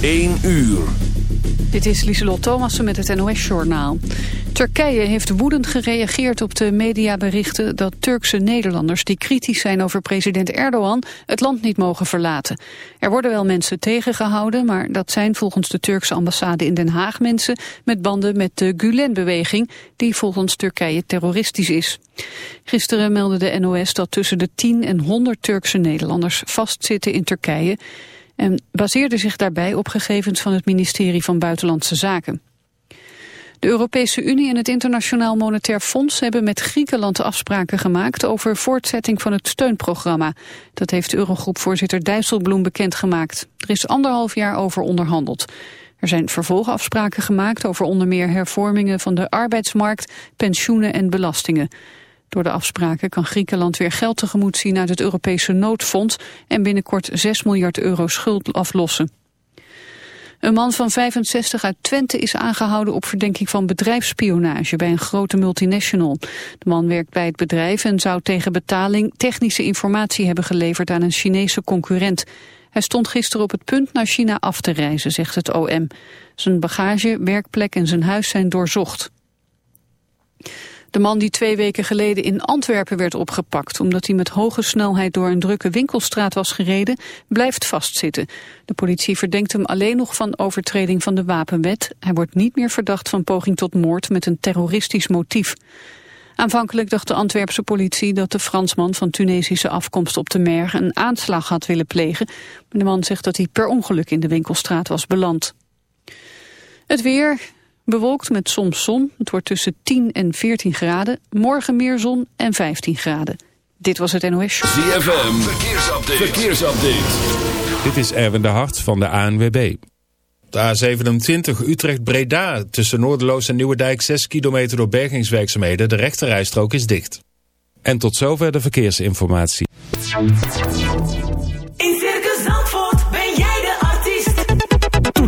1 uur. Dit is Lieselot Thomassen met het NOS-journaal. Turkije heeft woedend gereageerd op de mediaberichten dat Turkse Nederlanders die kritisch zijn over president Erdogan het land niet mogen verlaten. Er worden wel mensen tegengehouden, maar dat zijn volgens de Turkse ambassade in Den Haag mensen met banden met de Gulen-beweging die volgens Turkije terroristisch is. Gisteren meldde de NOS dat tussen de 10 en 100 Turkse Nederlanders vastzitten in Turkije en baseerde zich daarbij op gegevens van het ministerie van Buitenlandse Zaken. De Europese Unie en het Internationaal Monetair Fonds hebben met Griekenland afspraken gemaakt over voortzetting van het steunprogramma. Dat heeft Eurogroepvoorzitter Dijsselbloem bekendgemaakt. Er is anderhalf jaar over onderhandeld. Er zijn vervolgafspraken gemaakt over onder meer hervormingen van de arbeidsmarkt, pensioenen en belastingen. Door de afspraken kan Griekenland weer geld tegemoet zien uit het Europese noodfonds en binnenkort 6 miljard euro schuld aflossen. Een man van 65 uit Twente is aangehouden op verdenking van bedrijfsspionage bij een grote multinational. De man werkt bij het bedrijf en zou tegen betaling technische informatie hebben geleverd aan een Chinese concurrent. Hij stond gisteren op het punt naar China af te reizen, zegt het OM. Zijn bagage, werkplek en zijn huis zijn doorzocht. De man die twee weken geleden in Antwerpen werd opgepakt... omdat hij met hoge snelheid door een drukke winkelstraat was gereden... blijft vastzitten. De politie verdenkt hem alleen nog van overtreding van de wapenwet. Hij wordt niet meer verdacht van poging tot moord met een terroristisch motief. Aanvankelijk dacht de Antwerpse politie dat de Fransman van Tunesische afkomst op de Merg een aanslag had willen plegen. Maar de man zegt dat hij per ongeluk in de winkelstraat was beland. Het weer, Bewolkt met soms zon. Het wordt tussen 10 en 14 graden. Morgen meer zon en 15 graden. Dit was het NOS Show. ZFM, verkeersupdate. verkeersupdate. Dit is Erwin de Hart van de ANWB. De A27 Utrecht-Breda tussen Noorderloos en Nieuwedijk 6 kilometer door bergingswerkzaamheden. De rechterrijstrook is dicht. En tot zover de verkeersinformatie.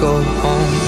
go home.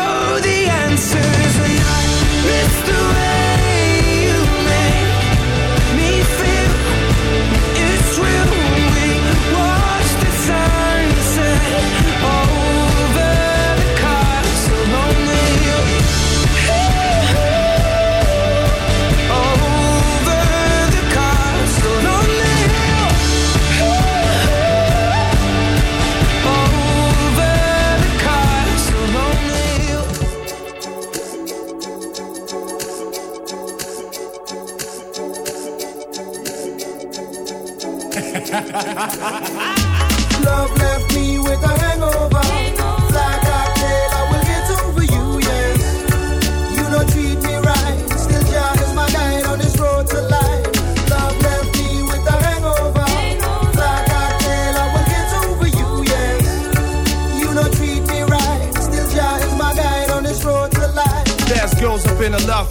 ¡Ja,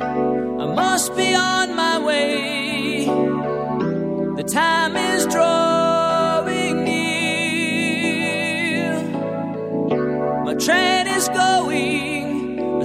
I must be on my way. The time is drawing near. My train is going.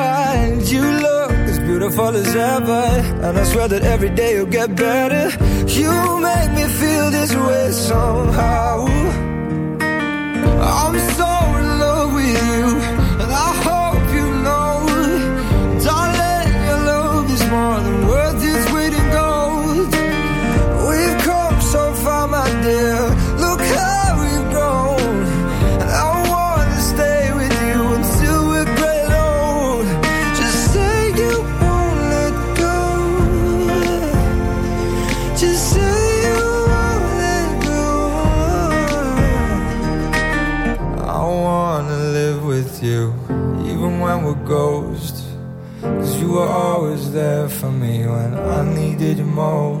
beautiful as ever. And I swear that every day you'll get better. You there for me when I needed most.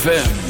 ZFM.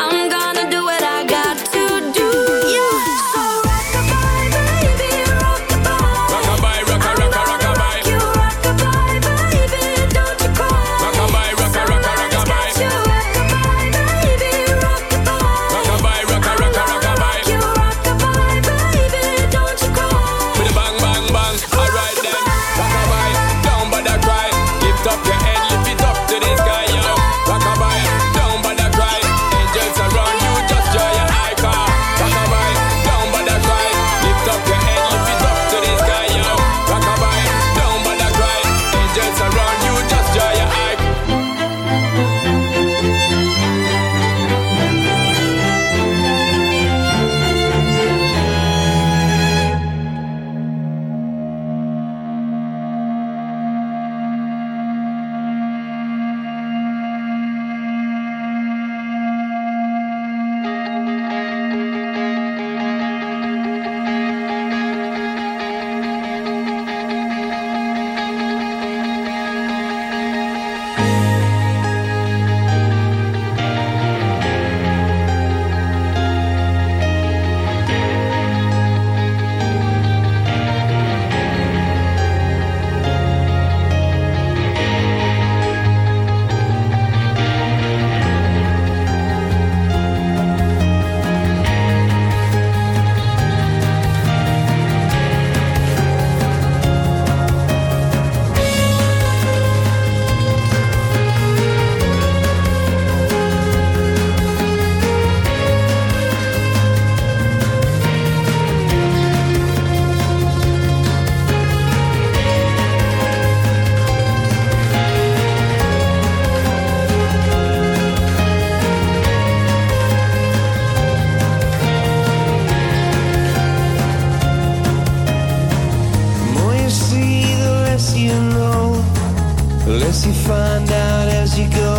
you find out as you go.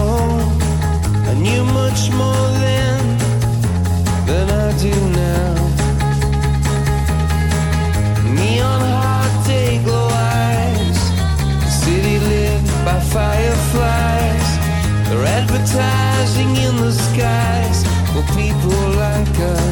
I knew much more then than I do now. Neon hard day glow eyes, city lit by fireflies. They're advertising in the skies for people like us.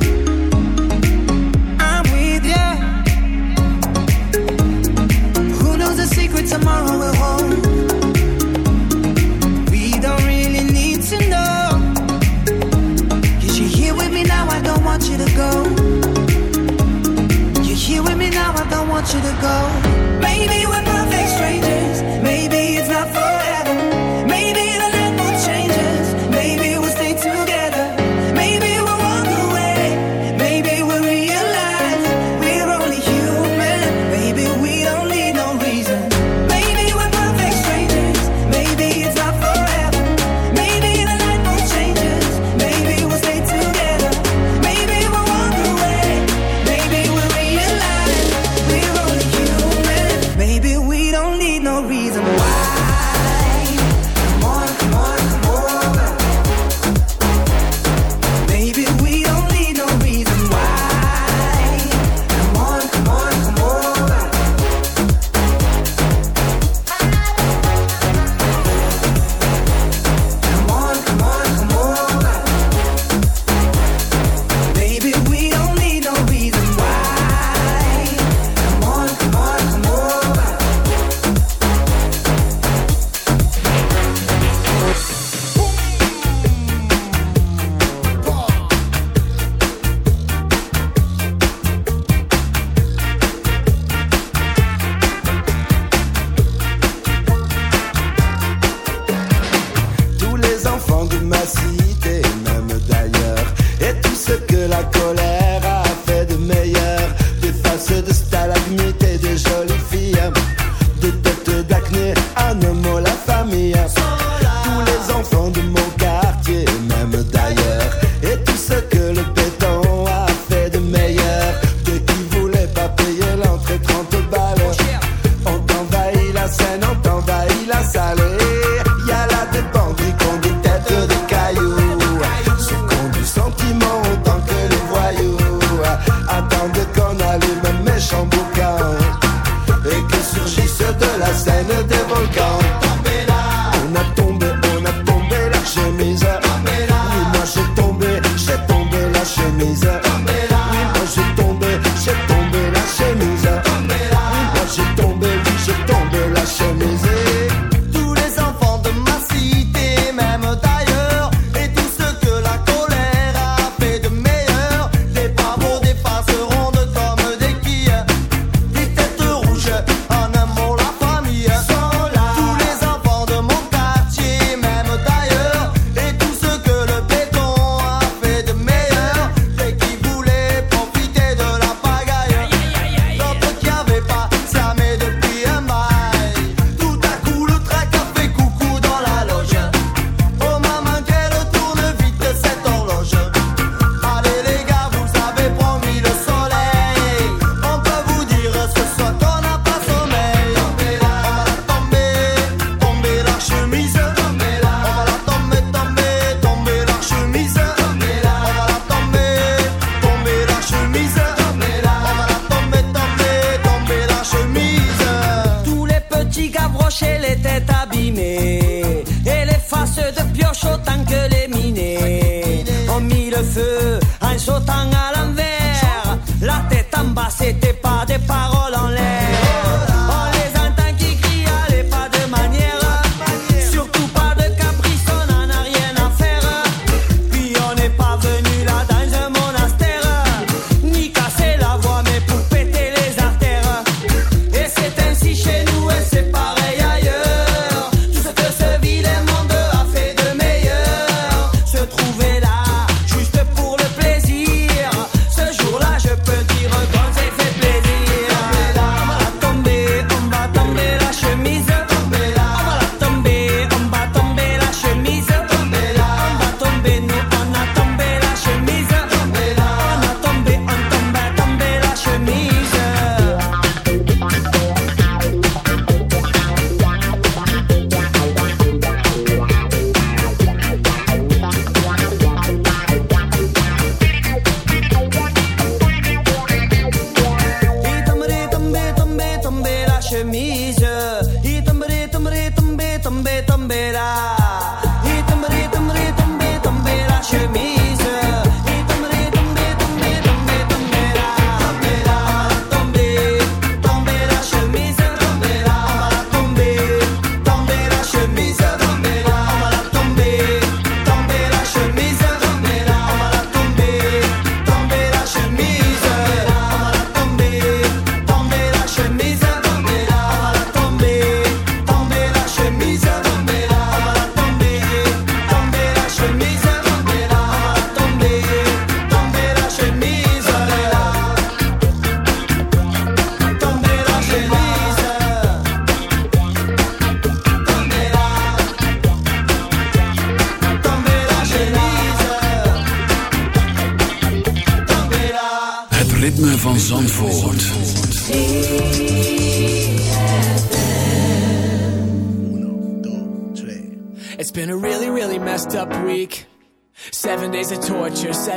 Tomorrow will hold? We don't really need to know. Cause you're here with me now, I don't want you to go. You're here with me now, I don't want you to go. Maybe we're perfect strangers.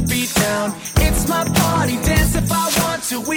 the beat down. It's my party, dance if I want to. We